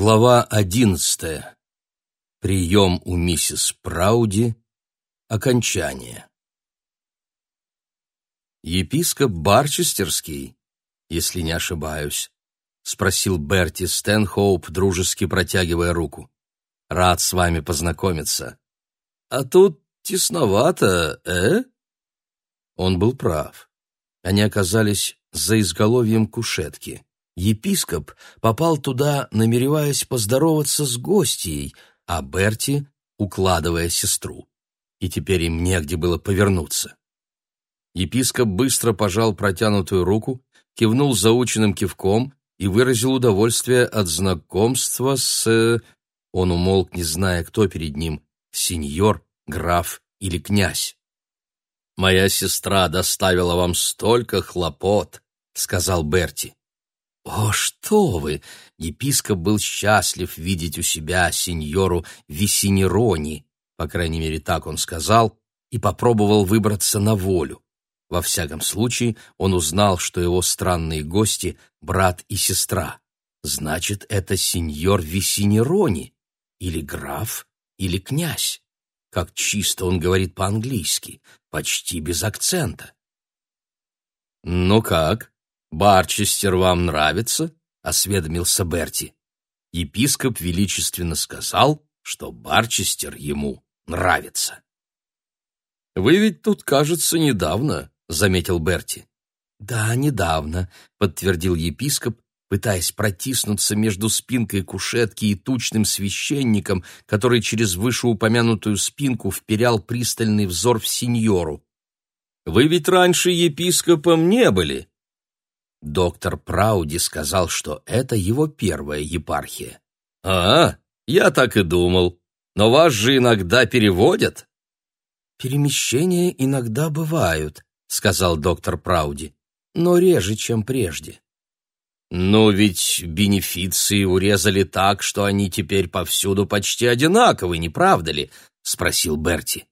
Глава одиннадцатая. Прием у миссис Прауди. Окончание. Епископ Барчестерский, если не ошибаюсь, спросил Берти Стэнхоуп, дружески протягивая руку. Рад с вами познакомиться. А тут тесновато, э? Он был прав. Они оказались за изголовьем кушетки епископ попал туда, намереваясь поздороваться с гостьей, а Берти — укладывая сестру. И теперь им негде было повернуться. Епископ быстро пожал протянутую руку, кивнул заученным кивком и выразил удовольствие от знакомства с... Он умолк, не зная, кто перед ним — сеньор, граф или князь. «Моя сестра доставила вам столько хлопот», — сказал Берти. «О, что вы!» Епископ был счастлив видеть у себя сеньору Виси Нерони, по крайней мере, так он сказал, и попробовал выбраться на волю. Во всяком случае, он узнал, что его странные гости — брат и сестра. Значит, это сеньор Виси Нерони, или граф, или князь. Как чисто он говорит по-английски, почти без акцента. «Ну как?» «Барчестер вам нравится?» — осведомился Берти. Епископ величественно сказал, что Барчестер ему нравится. «Вы ведь тут, кажется, недавно», — заметил Берти. «Да, недавно», — подтвердил епископ, пытаясь протиснуться между спинкой кушетки и тучным священником, который через вышеупомянутую спинку вперял пристальный взор в сеньору. «Вы ведь раньше епископом не были», Доктор Прауди сказал, что это его первая епархия. «А, я так и думал. Но вас же иногда переводят?» «Перемещения иногда бывают», — сказал доктор Прауди, «но реже, чем прежде». «Но ведь бенефиции урезали так, что они теперь повсюду почти одинаковы, не правда ли?» — спросил Берти.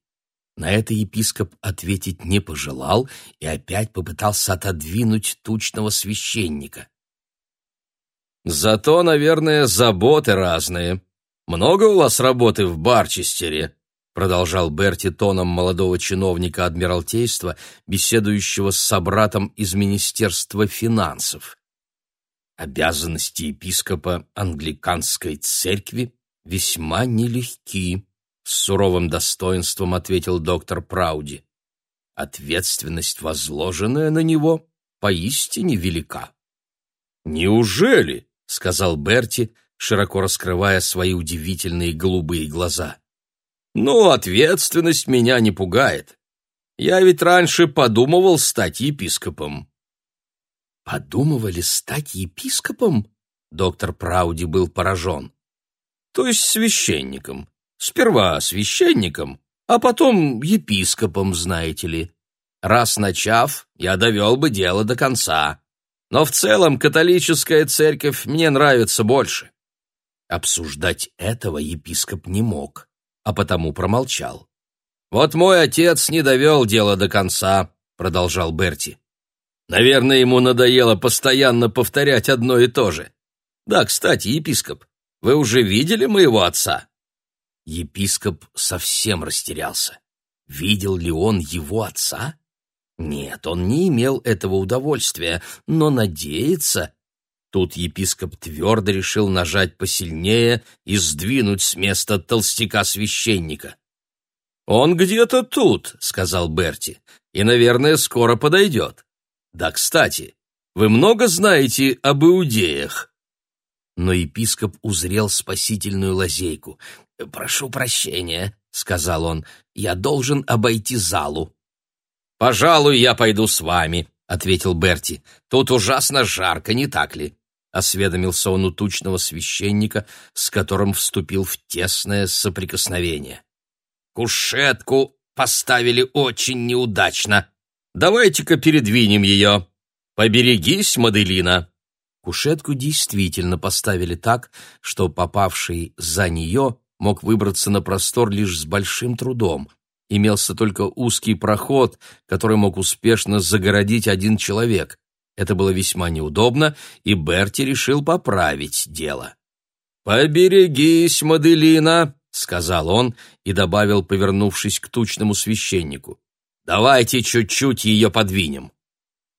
На это епископ ответить не пожелал и опять попытался отодвинуть тучного священника. «Зато, наверное, заботы разные. Много у вас работы в Барчестере?» продолжал Берти тоном молодого чиновника Адмиралтейства, беседующего с собратом из Министерства финансов. Обязанности епископа англиканской церкви весьма нелегки, с суровым достоинством ответил доктор Прауди. Ответственность, возложенная на него, поистине велика. Неужели? сказал Берти, широко раскрывая свои удивительные голубые глаза. Ну, ответственность меня не пугает. Я ведь раньше подумывал стать епископом. Подумывали стать епископом? Доктор Прауди был поражен. То есть священником. Сперва священником, а потом епископом, знаете ли. Раз начав, я довел бы дело до конца. Но в целом католическая церковь мне нравится больше. Обсуждать этого епископ не мог, а потому промолчал. «Вот мой отец не довел дело до конца», — продолжал Берти. «Наверное, ему надоело постоянно повторять одно и то же. Да, кстати, епископ, вы уже видели моего отца?» Епископ совсем растерялся. Видел ли он его отца? Нет, он не имел этого удовольствия, но надеяться... Тут епископ твердо решил нажать посильнее и сдвинуть с места толстяка-священника. «Он где-то тут», — сказал Берти, — «и, наверное, скоро подойдет. Да, кстати, вы много знаете об иудеях?» Но епископ узрел спасительную лазейку. «Прошу прощения», — сказал он, — «я должен обойти залу». «Пожалуй, я пойду с вами», — ответил Берти. «Тут ужасно жарко, не так ли?» Осведомился он у тучного священника, с которым вступил в тесное соприкосновение. «Кушетку поставили очень неудачно. Давайте-ка передвинем ее. Поберегись, Маделина». Кушетку действительно поставили так, что попавший за нее мог выбраться на простор лишь с большим трудом. Имелся только узкий проход, который мог успешно загородить один человек. Это было весьма неудобно, и Берти решил поправить дело. «Поберегись, Маделина!» — сказал он и добавил, повернувшись к тучному священнику. «Давайте чуть-чуть ее подвинем».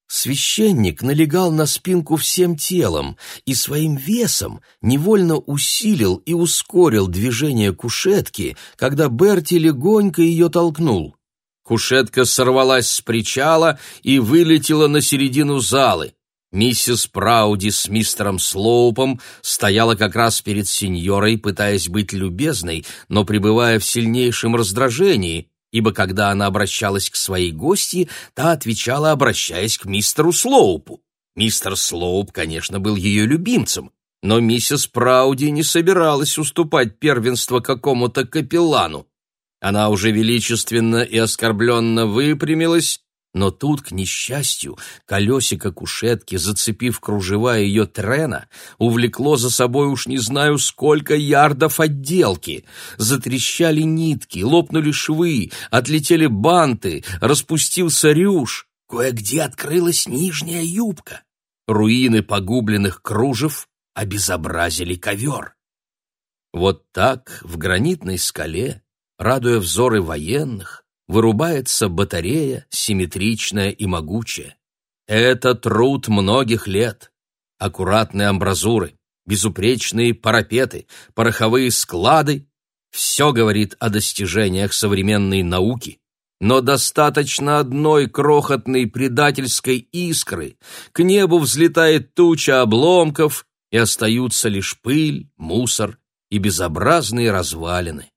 Священник налегал на спинку всем телом и своим весом невольно усилил и ускорил движение кушетки, когда Берти легонько ее толкнул. Кушетка сорвалась с причала и вылетела на середину залы. Миссис Прауди с мистером Слоупом стояла как раз перед сеньорой, пытаясь быть любезной, но пребывая в сильнейшем раздражении, ибо когда она обращалась к своей гости, та отвечала, обращаясь к мистеру Слоупу. Мистер Слоуп, конечно, был ее любимцем, но миссис Прауди не собиралась уступать первенство какому-то капеллану. Она уже величественно и оскорбленно выпрямилась но тут, к несчастью, колесико кушетки, зацепив кружева ее трена, увлекло за собой уж не знаю сколько ярдов отделки. Затрещали нитки, лопнули швы, отлетели банты, распустился рюш. Кое-где открылась нижняя юбка. Руины погубленных кружев обезобразили ковер. Вот так в гранитной скале, радуя взоры военных, вырубается батарея, симметричная и могучая. Это труд многих лет. Аккуратные амбразуры, безупречные парапеты, пороховые склады — все говорит о достижениях современной науки. Но достаточно одной крохотной предательской искры, к небу взлетает туча обломков, и остаются лишь пыль, мусор и безобразные развалины.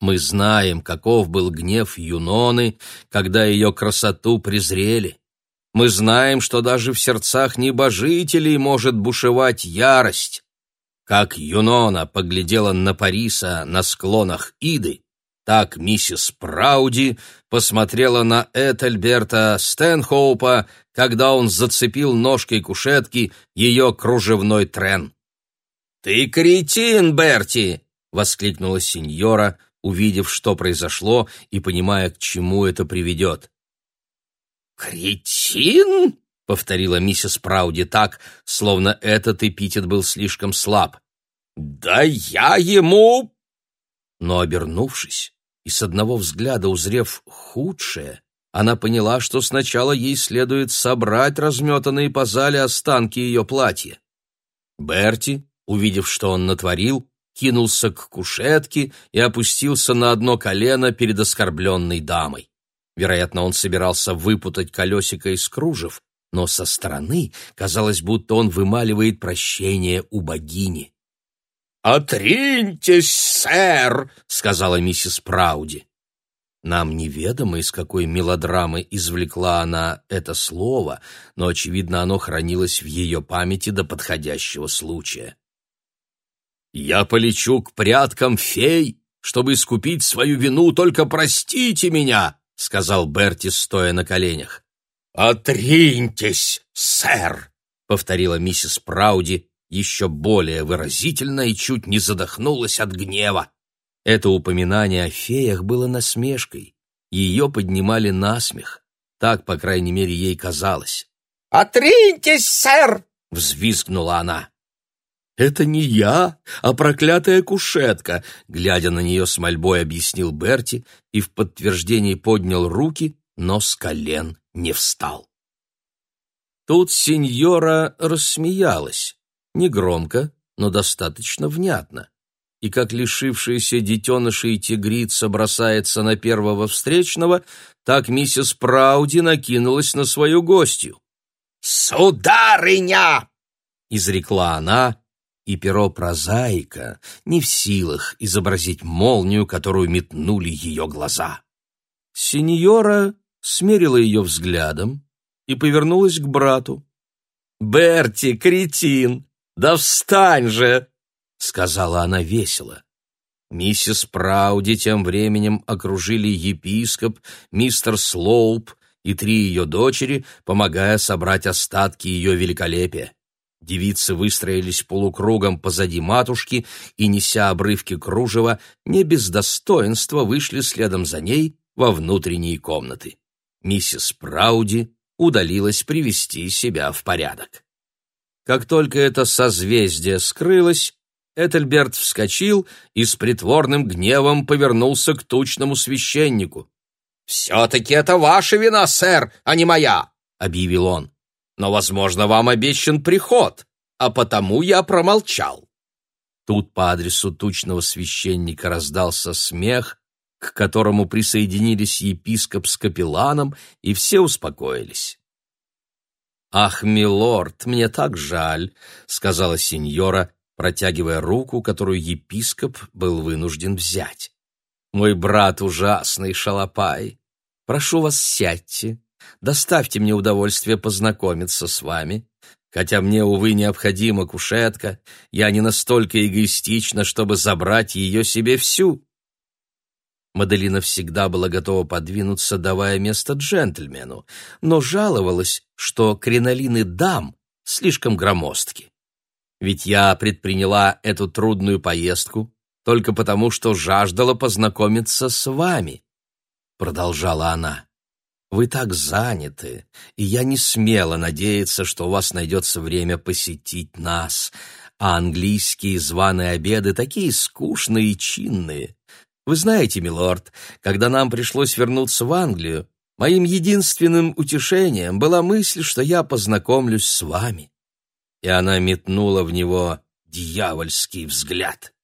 Мы знаем, каков был гнев Юноны, когда ее красоту презрели. Мы знаем, что даже в сердцах небожителей может бушевать ярость. Как Юнона поглядела на Париса на склонах Иды, так миссис Прауди посмотрела на Этельберта Стэнхоупа, когда он зацепил ножкой кушетки ее кружевной трен. «Ты кретин, Берти!» — воскликнула сеньора — увидев, что произошло, и понимая, к чему это приведет. «Кретин?» — повторила миссис Прауди так, словно этот эпитет был слишком слаб. «Да я ему...» Но, обернувшись и с одного взгляда узрев худшее, она поняла, что сначала ей следует собрать разметанные по зале останки ее платья. Берти, увидев, что он натворил, кинулся к кушетке и опустился на одно колено перед оскорбленной дамой. Вероятно, он собирался выпутать колесико из кружев, но со стороны казалось, будто он вымаливает прощение у богини. «Отриньтесь, сэр!» — сказала миссис Прауди. Нам неведомо, из какой мелодрамы извлекла она это слово, но, очевидно, оно хранилось в ее памяти до подходящего случая. Я полечу к пряткам фей, чтобы искупить свою вину, только простите меня, сказал Берти, стоя на коленях. Отриньтесь, сэр, повторила миссис Прауди еще более выразительно и чуть не задохнулась от гнева. Это упоминание о феях было насмешкой. Ее поднимали на смех. Так, по крайней мере, ей казалось. «Отриньтесь, сэр!» — взвизгнула она. «Это не я, а проклятая кушетка», — глядя на нее с мольбой, объяснил Берти и в подтверждении поднял руки, но с колен не встал. Тут сеньора рассмеялась, негромко, но достаточно внятно. И как лишившаяся детенышей тигрица бросается на первого встречного, так миссис Прауди накинулась на свою гостью. «Сударыня!» — изрекла она, и перо прозаика не в силах изобразить молнию, которую метнули ее глаза. Синьора смерила ее взглядом и повернулась к брату. «Берти, кретин, да встань же!» — сказала она весело. Миссис Прауди тем временем окружили епископ, мистер Слоуп и три ее дочери, помогая собрать остатки ее великолепия. Девицы выстроились полукругом позади матушки и, неся обрывки кружева, не без достоинства вышли следом за ней во внутренние комнаты. Миссис Прауди удалилась привести себя в порядок. Как только это созвездие скрылось, Этельберт вскочил и с притворным гневом повернулся к тучному священнику. «Все-таки это ваша вина, сэр, а не моя!» — объявил он. «Но, возможно, вам обещан приход, а потому я промолчал». Тут по адресу тучного священника раздался смех, к которому присоединились епископ с капелланом, и все успокоились. «Ах, милорд, мне так жаль», — сказала сеньора, протягивая руку, которую епископ был вынужден взять. «Мой брат ужасный шалопай. Прошу вас, сядьте, доставьте мне удовольствие познакомиться с вами. Хотя мне, увы, необходима кушетка, я не настолько эгоистична, чтобы забрать ее себе всю». Маделина всегда была готова подвинуться, давая место джентльмену, но жаловалась, что кринолины дам слишком громоздки. Ведь я предприняла эту трудную поездку только потому, что жаждала познакомиться с вами, продолжала она. Вы так заняты, и я не смела надеяться, что у вас найдется время посетить нас, а английские званые обеды такие скучные и чинные. Вы знаете, милорд, когда нам пришлось вернуться в Англию, моим единственным утешением была мысль, что я познакомлюсь с вами. И она метнула в него дьявольский взгляд.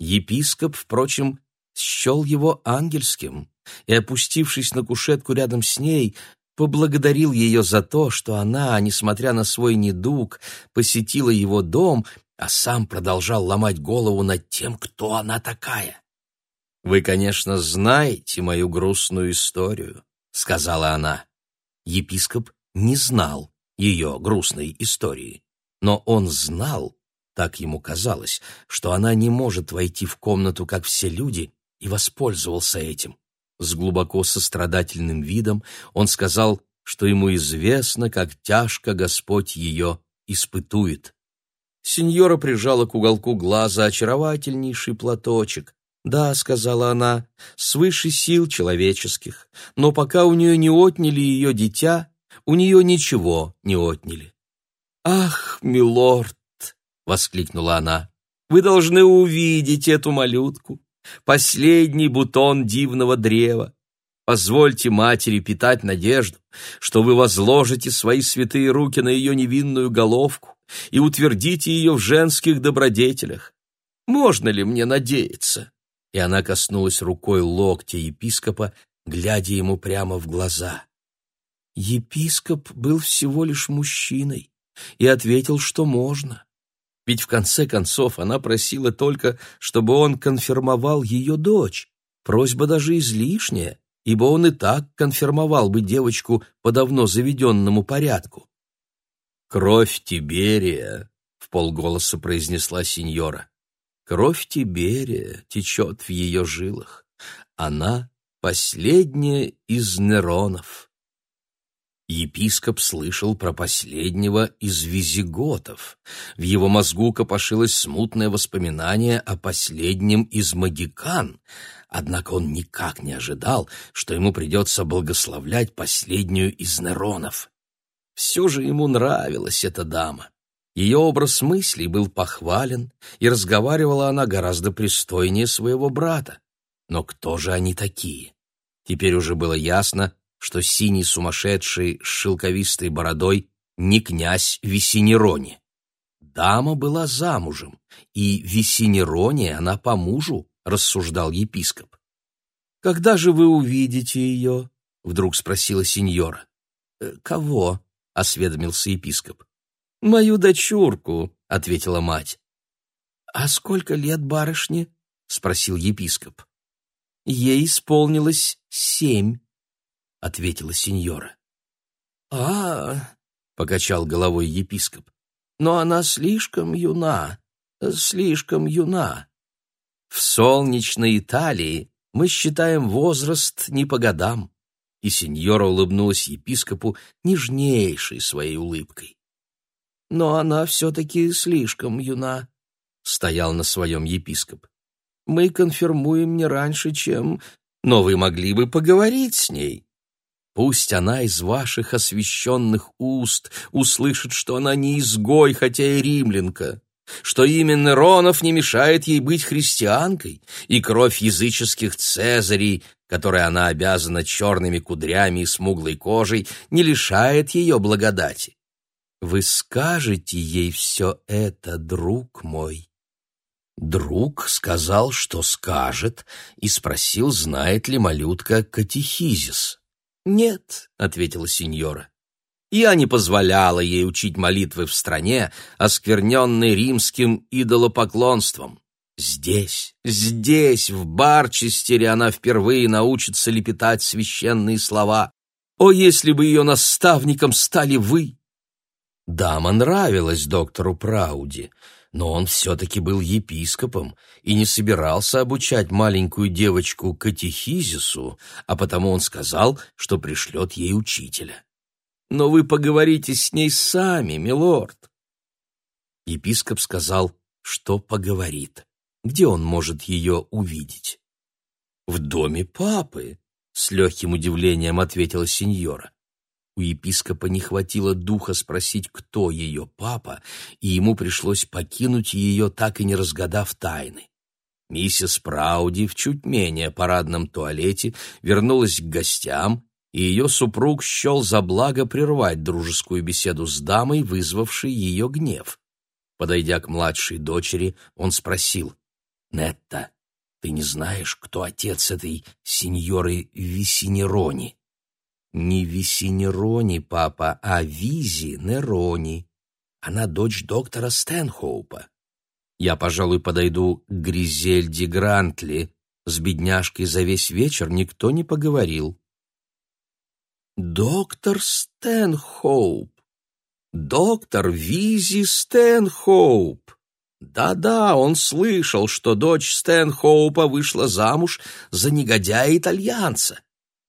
Епископ, впрочем, счел его ангельским и, опустившись на кушетку рядом с ней, поблагодарил ее за то, что она, несмотря на свой недуг, посетила его дом, а сам продолжал ломать голову над тем, кто она такая. «Вы, конечно, знаете мою грустную историю», — сказала она. Епископ не знал ее грустной истории, но он знал, так ему казалось, что она не может войти в комнату, как все люди, и воспользовался этим. С глубоко сострадательным видом он сказал, что ему известно, как тяжко Господь ее испытует. Сеньора прижала к уголку глаза очаровательнейший платочек, «Да», — сказала она, — «свыше сил человеческих, но пока у нее не отняли ее дитя, у нее ничего не отняли». «Ах, милорд!» — воскликнула она. «Вы должны увидеть эту малютку, последний бутон дивного древа. Позвольте матери питать надежду, что вы возложите свои святые руки на ее невинную головку и утвердите ее в женских добродетелях. Можно ли мне надеяться?» и она коснулась рукой локтя епископа, глядя ему прямо в глаза. Епископ был всего лишь мужчиной и ответил, что можно. Ведь в конце концов она просила только, чтобы он конфирмовал ее дочь. Просьба даже излишняя, ибо он и так конфирмовал бы девочку по давно заведенному порядку. «Кровь Тиберия», — в полголоса произнесла сеньора. Кровь Тиберия течет в ее жилах. Она — последняя из Неронов. Епископ слышал про последнего из визиготов. В его мозгу копошилось смутное воспоминание о последнем из магикан, однако он никак не ожидал, что ему придется благословлять последнюю из Неронов. Все же ему нравилась эта дама. Ее образ мыслей был похвален, и разговаривала она гораздо пристойнее своего брата. Но кто же они такие? Теперь уже было ясно, что синий сумасшедший с шелковистой бородой не князь Весенерони. Дама была замужем, и Весенероне она по мужу, рассуждал епископ. «Когда же вы увидите ее?» — вдруг спросила сеньора. «Э, «Кого?» — осведомился епископ. «Мою дочурку», — ответила мать. «А сколько лет барышне?» — спросил епископ. «Ей исполнилось семь», — ответила сеньора. «А, — покачал головой епископ, — но она слишком юна, слишком юна. В солнечной Италии мы считаем возраст не по годам». И сеньора улыбнулась епископу нежнейшей своей улыбкой но она все-таки слишком юна», — стоял на своем епископ. «Мы конфирмуем не раньше, чем... Но вы могли бы поговорить с ней». Пусть она из ваших освященных уст услышит, что она не изгой, хотя и римлянка, что именно Ронов не мешает ей быть христианкой, и кровь языческих цезарей, которой она обязана черными кудрями и смуглой кожей, не лишает ее благодати. Вы скажете ей все это, друг мой. Друг сказал, что скажет, и спросил, знает ли малютка катехизис. «Нет», — ответила сеньора. «Я не позволяла ей учить молитвы в стране, оскверненной римским идолопоклонством. Здесь, здесь, в Барчестере она впервые научится лепетать священные слова. О, если бы ее наставником стали вы!» Дама нравилась доктору Прауди, но он все-таки был епископом и не собирался обучать маленькую девочку катехизису, а потому он сказал, что пришлет ей учителя. «Но вы поговорите с ней сами, милорд». Епископ сказал, что поговорит. Где он может ее увидеть? «В доме папы», — с легким удивлением ответила сеньора. У епископа не хватило духа спросить, кто ее папа, и ему пришлось покинуть ее, так и не разгадав тайны. Миссис Прауди в чуть менее парадном туалете вернулась к гостям, и ее супруг счел за благо прервать дружескую беседу с дамой, вызвавшей ее гнев. Подойдя к младшей дочери, он спросил, «Нетта, ты не знаешь, кто отец этой сеньоры Висинерони?» Не Виси Нерони, папа, а Визи Нерони. Она дочь доктора Стэнхоупа. Я, пожалуй, подойду к Гризельде Грантли. С бедняжкой за весь вечер никто не поговорил. Доктор Стэнхоуп. Доктор Визи Стэнхоуп. Да-да, он слышал, что дочь Стэнхоупа вышла замуж за негодяя-итальянца.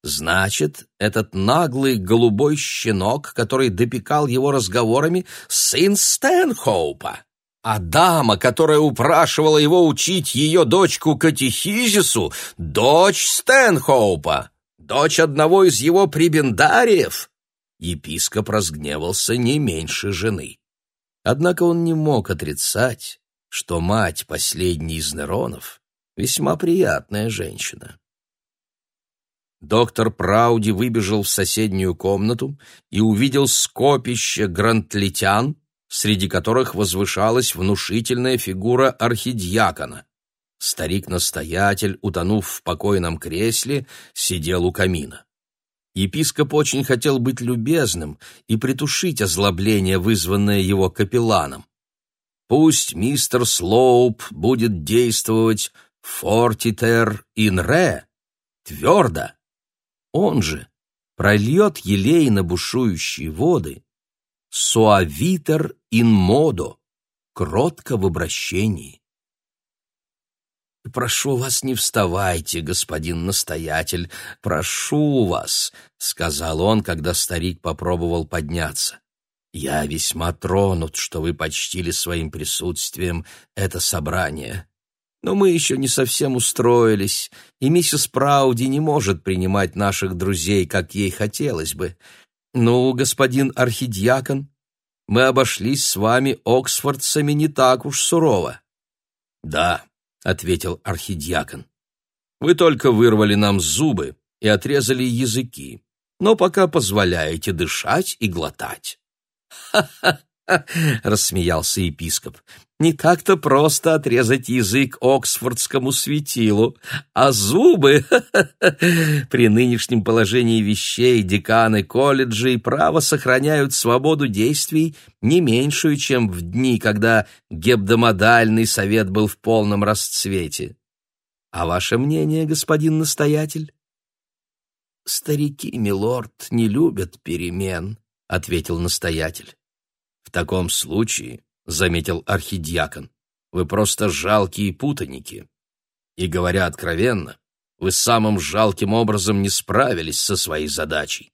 Значит, этот наглый голубой щенок, который допекал его разговорами, сын Стэнхоупа. А дама, которая упрашивала его учить ее дочку катехизису, дочь Стэнхоупа, дочь одного из его прибендариев. Епископ разгневался не меньше жены. Однако он не мог отрицать, что мать последней из Неронов весьма приятная женщина. Доктор Прауди выбежал в соседнюю комнату и увидел скопище грантлетян, среди которых возвышалась внушительная фигура архидьякона. Старик-настоятель, утонув в покойном кресле, сидел у камина. Епископ очень хотел быть любезным и притушить озлобление, вызванное его капелланом. Пусть мистер Слоуп будет действовать «фортитер ин ре» твердо, он же прольет елей на бушующие воды, суавитер ин модо, кротко в обращении. «Прошу вас, не вставайте, господин настоятель, прошу вас», — сказал он, когда старик попробовал подняться. «Я весьма тронут, что вы почтили своим присутствием это собрание. Но мы еще не совсем устроились, и миссис Прауди не может принимать наших друзей, как ей хотелось бы. Ну, господин архидиакон, мы обошлись с вами оксфордцами не так уж сурово. Да, ответил архидиакон. Вы только вырвали нам зубы и отрезали языки, но пока позволяете дышать и глотать. Ха-ха! — рассмеялся епископ. «Не так-то просто отрезать язык оксфордскому светилу, а зубы...» При нынешнем положении вещей деканы колледжей право сохраняют свободу действий не меньшую, чем в дни, когда гебдомодальный совет был в полном расцвете. А ваше мнение, господин настоятель? «Старики, милорд, не любят перемен», — ответил настоятель. «В таком случае, — заметил архидиакон, — вы просто жалкие путаники. И, говоря откровенно, вы самым жалким образом не справились со своей задачей.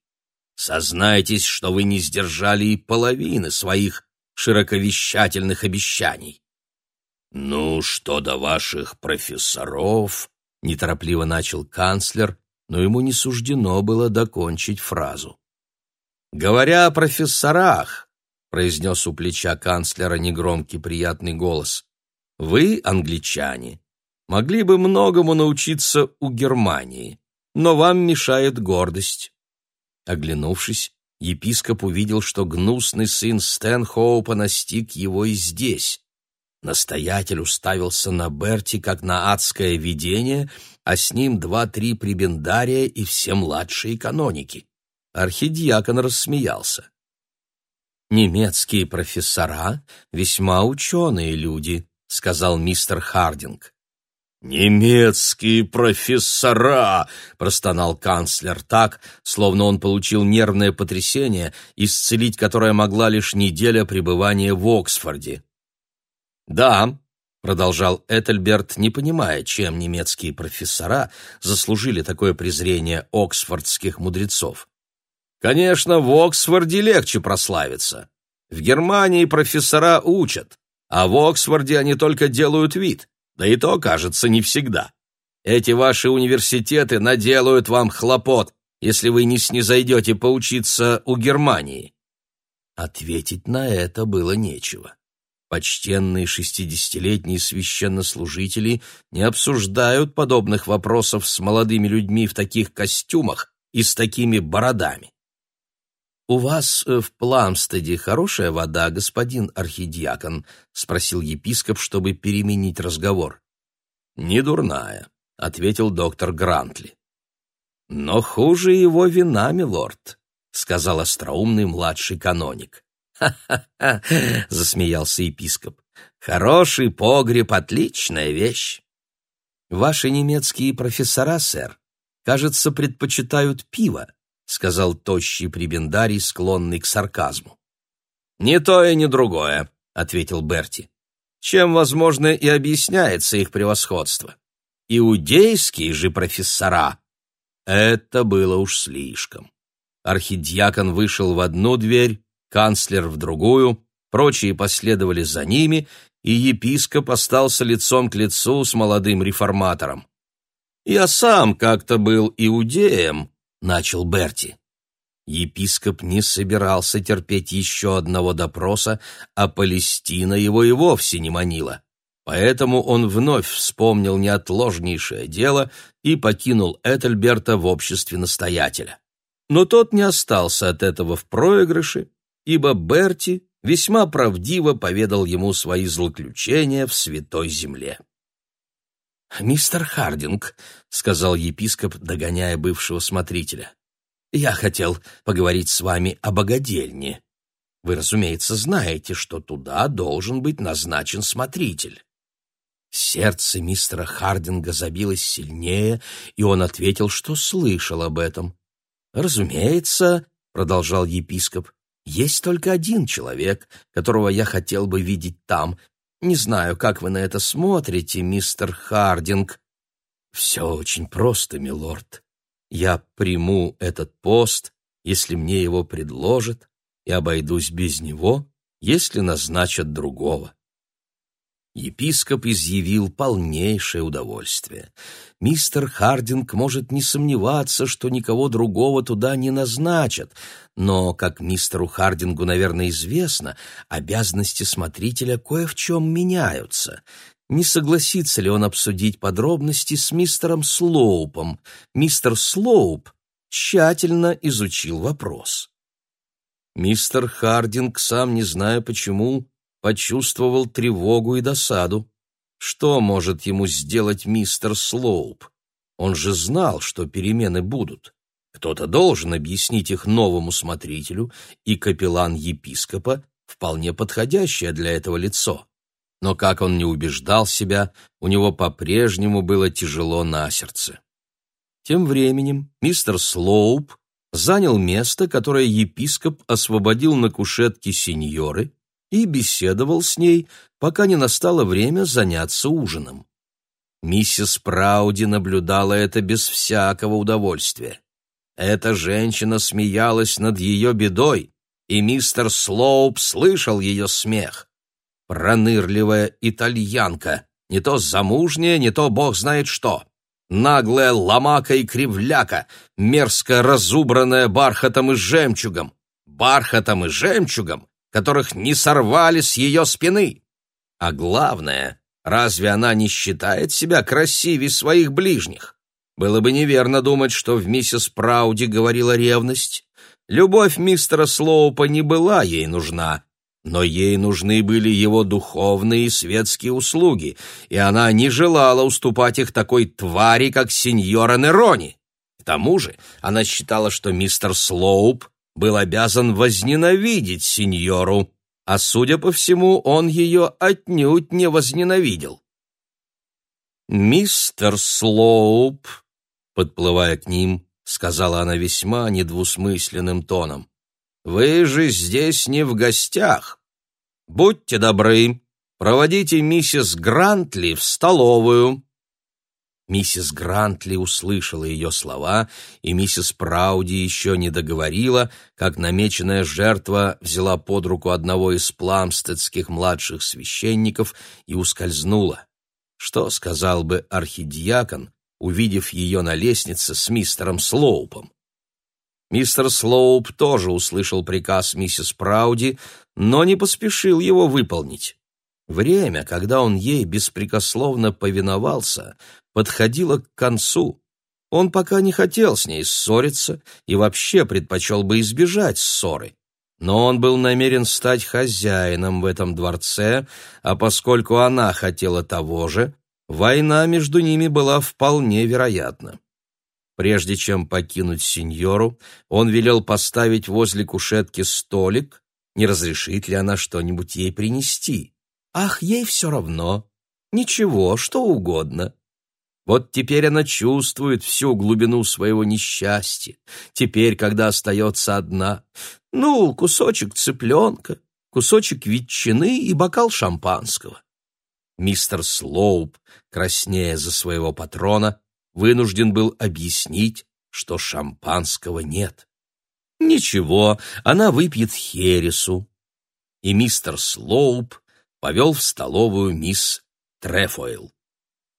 Сознайтесь, что вы не сдержали и половины своих широковещательных обещаний. «Ну, что до ваших профессоров?» — неторопливо начал канцлер, но ему не суждено было докончить фразу. «Говоря о профессорах», — произнес у плеча канцлера негромкий приятный голос, — «вы, англичане, могли бы многому научиться у Германии, но вам мешает гордость». Оглянувшись, епископ увидел, что гнусный сын Стэнхоупа настиг его и здесь. Настоятель уставился на Берти, как на адское видение, а с ним два-три прибендария и все младшие каноники. Архидиакон рассмеялся. «Немецкие профессора — весьма ученые люди», — сказал мистер Хардинг. «Немецкие профессора!» — простонал канцлер так, словно он получил нервное потрясение, исцелить которое могла лишь неделя пребывания в Оксфорде. «Да», — продолжал Этельберт, не понимая, чем немецкие профессора заслужили такое презрение оксфордских мудрецов. «Конечно, в Оксфорде легче прославиться. В Германии профессора учат, а в Оксфорде они только делают вид, да и то, кажется, не всегда. Эти ваши университеты наделают вам хлопот, если вы не снизойдете поучиться у Германии». Ответить на это было нечего. Почтенные шестидесятилетние священнослужители не обсуждают подобных вопросов с молодыми людьми в таких костюмах и с такими бородами. «У вас э, в Пламстеде хорошая вода, господин архидиакон?» — спросил епископ, чтобы переменить разговор. «Не дурная», — ответил доктор Грантли. «Но хуже его вина, милорд», — сказал остроумный младший каноник. «Ха-ха-ха!» — засмеялся епископ. «Хороший погреб — отличная вещь!» «Ваши немецкие профессора, сэр, кажется, предпочитают пиво», — сказал тощий прибендарий, склонный к сарказму. «Не то и не другое», — ответил Берти. «Чем, возможно, и объясняется их превосходство. Иудейские же профессора...» Это было уж слишком. Архидиакон вышел в одну дверь, канцлер в другую, прочие последовали за ними, и епископ остался лицом к лицу с молодым реформатором. «Я сам как-то был иудеем», — начал Берти. Епископ не собирался терпеть еще одного допроса, а Палестина его и вовсе не манила. Поэтому он вновь вспомнил неотложнейшее дело и покинул Этельберта в обществе настоятеля. Но тот не остался от этого в проигрыше ибо Берти весьма правдиво поведал ему свои злоключения в Святой Земле. «Мистер Хардинг», — сказал епископ, догоняя бывшего смотрителя, — «я хотел поговорить с вами о богадельне. Вы, разумеется, знаете, что туда должен быть назначен смотритель». Сердце мистера Хардинга забилось сильнее, и он ответил, что слышал об этом. «Разумеется», — продолжал епископ, есть только один человек, которого я хотел бы видеть там. Не знаю, как вы на это смотрите, мистер Хардинг. Все очень просто, милорд. Я приму этот пост, если мне его предложат, и обойдусь без него, если назначат другого епископ изъявил полнейшее удовольствие. Мистер Хардинг может не сомневаться, что никого другого туда не назначат, но, как мистеру Хардингу, наверное, известно, обязанности смотрителя кое в чем меняются. Не согласится ли он обсудить подробности с мистером Слоупом? Мистер Слоуп тщательно изучил вопрос. Мистер Хардинг, сам не зная почему, почувствовал тревогу и досаду. Что может ему сделать мистер Слоуп? Он же знал, что перемены будут. Кто-то должен объяснить их новому смотрителю, и капеллан епископа — вполне подходящее для этого лицо. Но как он не убеждал себя, у него по-прежнему было тяжело на сердце. Тем временем мистер Слоуп занял место, которое епископ освободил на кушетке сеньоры, и беседовал с ней, пока не настало время заняться ужином. Миссис Прауди наблюдала это без всякого удовольствия. Эта женщина смеялась над ее бедой, и мистер Слоуп слышал ее смех. Пронырливая итальянка, не то замужняя, не то бог знает что. наглая ломака и кривляка, мерзко разубранная бархатом и жемчугом, бархатом и жемчугом, которых не сорвали с ее спины. А главное, разве она не считает себя красивее своих ближних? Было бы неверно думать, что в миссис Прауди говорила ревность. Любовь мистера Слоупа не была ей нужна, но ей нужны были его духовные и светские услуги, и она не желала уступать их такой твари, как сеньора Нерони. К тому же она считала, что мистер Слоуп был обязан возненавидеть сеньору, а, судя по всему, он ее отнюдь не возненавидел. «Мистер Слоуп», подплывая к ним, сказала она весьма недвусмысленным тоном, «вы же здесь не в гостях. Будьте добры, проводите миссис Грантли в столовую». Миссис Грантли услышала ее слова, и миссис Прауди еще не договорила, как намеченная жертва взяла под руку одного из пламстедских младших священников и ускользнула. Что сказал бы архидиакон, увидев ее на лестнице с мистером Слоупом? Мистер Слоуп тоже услышал приказ миссис Прауди, но не поспешил его выполнить. Время, когда он ей беспрекословно повиновался, подходило к концу. Он пока не хотел с ней ссориться и вообще предпочел бы избежать ссоры. Но он был намерен стать хозяином в этом дворце, а поскольку она хотела того же, война между ними была вполне вероятна. Прежде чем покинуть сеньору, он велел поставить возле кушетки столик, не разрешит ли она что-нибудь ей принести. Ах, ей все равно. Ничего, что угодно. Вот теперь она чувствует всю глубину своего несчастья. Теперь, когда остается одна. Ну, кусочек цыпленка, кусочек ветчины и бокал шампанского. Мистер Слоуп, краснея за своего патрона, вынужден был объяснить, что шампанского нет. Ничего, она выпьет хересу. И мистер Слоуп повел в столовую мисс Трефойл.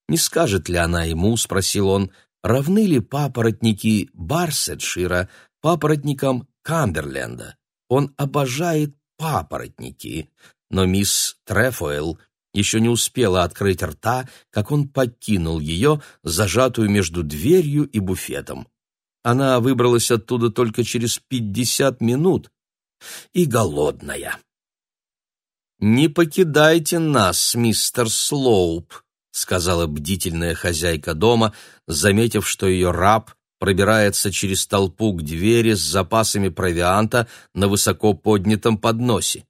«Не скажет ли она ему, — спросил он, — равны ли папоротники Барсетшира папоротникам Камберленда? Он обожает папоротники, но мисс Трефойл еще не успела открыть рта, как он покинул ее, зажатую между дверью и буфетом. Она выбралась оттуда только через пятьдесят минут и голодная. «Не покидайте нас, мистер Слоуп», — сказала бдительная хозяйка дома, заметив, что ее раб пробирается через толпу к двери с запасами провианта на высоко поднятом подносе.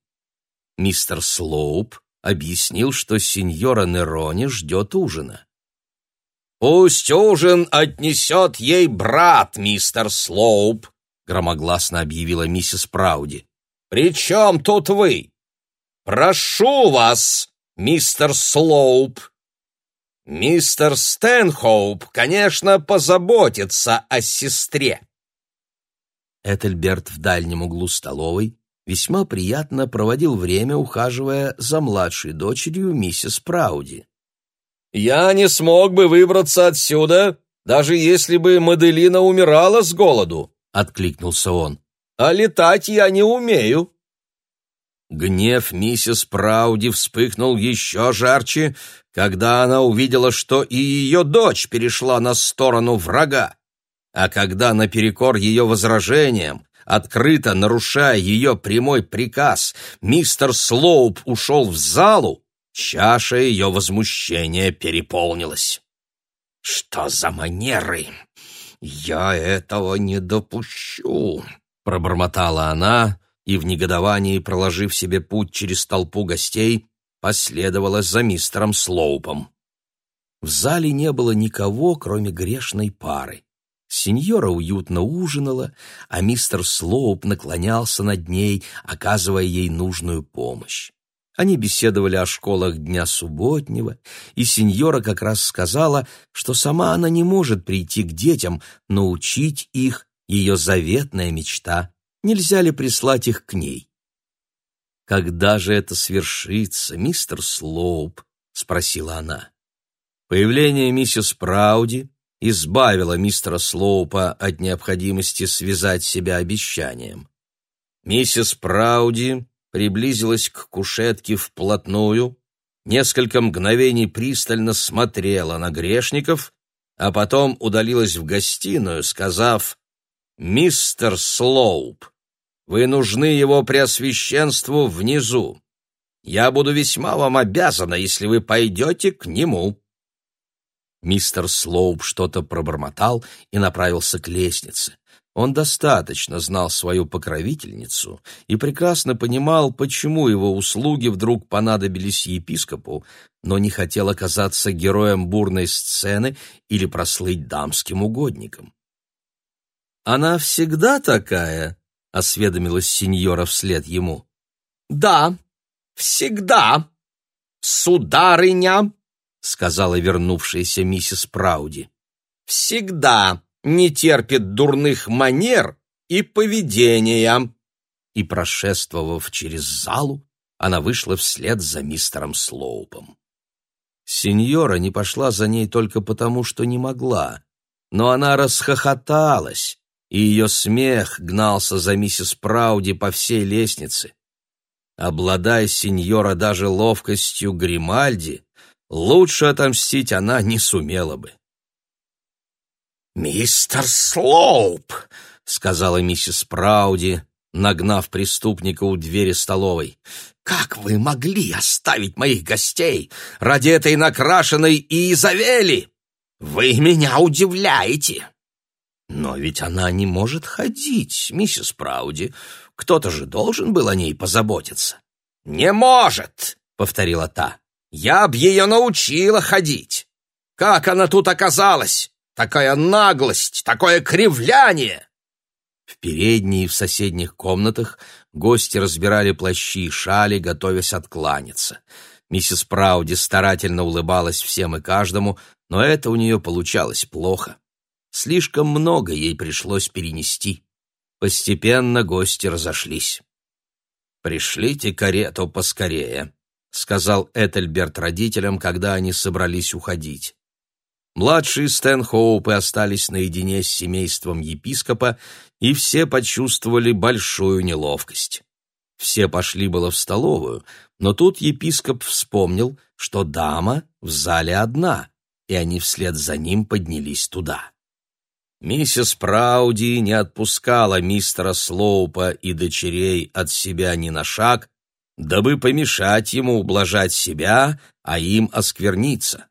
Мистер Слоуп объяснил, что сеньора Нерони ждет ужина. «Пусть ужин отнесет ей брат, мистер Слоуп», — громогласно объявила миссис Прауди. «При чем тут вы? «Прошу вас, мистер Слоуп!» «Мистер Стэнхоуп, конечно, позаботится о сестре!» Этельберт в дальнем углу столовой весьма приятно проводил время, ухаживая за младшей дочерью миссис Прауди. «Я не смог бы выбраться отсюда, даже если бы Маделина умирала с голоду», — откликнулся он. «А летать я не умею». Гнев миссис Прауди вспыхнул еще жарче, когда она увидела, что и ее дочь перешла на сторону врага. А когда наперекор ее возражениям, открыто нарушая ее прямой приказ, мистер Слоуп ушел в залу, чаша ее возмущения переполнилась. «Что за манеры? Я этого не допущу!» — пробормотала она, и в негодовании, проложив себе путь через толпу гостей, последовала за мистером Слоупом. В зале не было никого, кроме грешной пары. Сеньора уютно ужинала, а мистер Слоуп наклонялся над ней, оказывая ей нужную помощь. Они беседовали о школах дня субботнего, и сеньора как раз сказала, что сама она не может прийти к детям, но учить их — ее заветная мечта нельзя ли прислать их к ней. «Когда же это свершится, мистер Слоуп?» — спросила она. Появление миссис Прауди избавила мистера Слоупа от необходимости связать себя обещанием. Миссис Прауди приблизилась к кушетке вплотную, несколько мгновений пристально смотрела на грешников, а потом удалилась в гостиную, сказав «Мистер Слоуп, вы нужны его преосвященству внизу. Я буду весьма вам обязана, если вы пойдете к нему». Мистер Слоуп что-то пробормотал и направился к лестнице. Он достаточно знал свою покровительницу и прекрасно понимал, почему его услуги вдруг понадобились епископу, но не хотел оказаться героем бурной сцены или прослыть дамским угодником. «Она всегда такая?» — осведомилась сеньора вслед ему. «Да, всегда, сударыня!» — сказала вернувшаяся миссис Прауди. «Всегда не терпит дурных манер и поведения». И, прошествовав через залу, она вышла вслед за мистером Слоупом. Сеньора не пошла за ней только потому, что не могла, но она расхохоталась, и ее смех гнался за миссис Прауди по всей лестнице. Обладая сеньора даже ловкостью Гримальди, Лучше отомстить она не сумела бы. «Мистер Слоуп!» — сказала миссис Прауди, нагнав преступника у двери столовой. «Как вы могли оставить моих гостей ради этой накрашенной Изавели? Вы меня удивляете!» «Но ведь она не может ходить, миссис Прауди. Кто-то же должен был о ней позаботиться». «Не может!» — повторила та. Я б ее научила ходить. Как она тут оказалась? Такая наглость, такое кривляние!» В передней и в соседних комнатах гости разбирали плащи и шали, готовясь откланяться. Миссис Прауди старательно улыбалась всем и каждому, но это у нее получалось плохо. Слишком много ей пришлось перенести. Постепенно гости разошлись. «Пришлите карету поскорее», — сказал Этельберт родителям, когда они собрались уходить. Младшие Стэнхоупы остались наедине с семейством епископа, и все почувствовали большую неловкость. Все пошли было в столовую, но тут епископ вспомнил, что дама в зале одна, и они вслед за ним поднялись туда. Миссис Прауди не отпускала мистера Слоупа и дочерей от себя ни на шаг, дабы помешать ему ублажать себя, а им оскверниться.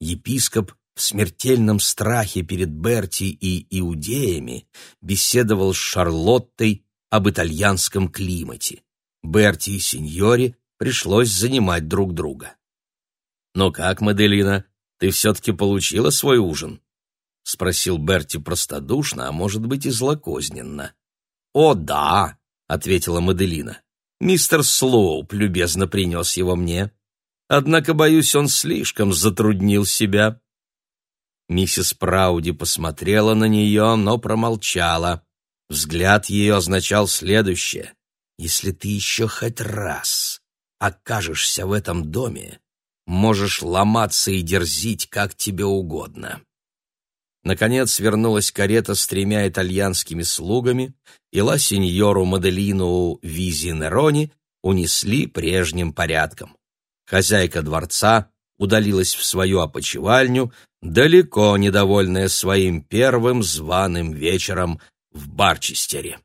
Епископ в смертельном страхе перед Берти и иудеями беседовал с Шарлоттой об итальянском климате. Берти и сеньоре пришлось занимать друг друга. «Но как, Маделина, ты все-таки получила свой ужин?» — спросил Берти простодушно, а может быть и злокозненно. «О, да!» — ответила Маделина. Мистер Слоуп любезно принес его мне. Однако, боюсь, он слишком затруднил себя. Миссис Прауди посмотрела на нее, но промолчала. Взгляд ее означал следующее. «Если ты еще хоть раз окажешься в этом доме, можешь ломаться и дерзить, как тебе угодно». Наконец вернулась карета с тремя итальянскими слугами, и ла сеньору Маделину Визи Нерони унесли прежним порядком. Хозяйка дворца удалилась в свою опочивальню, далеко недовольная своим первым званым вечером в Барчестере.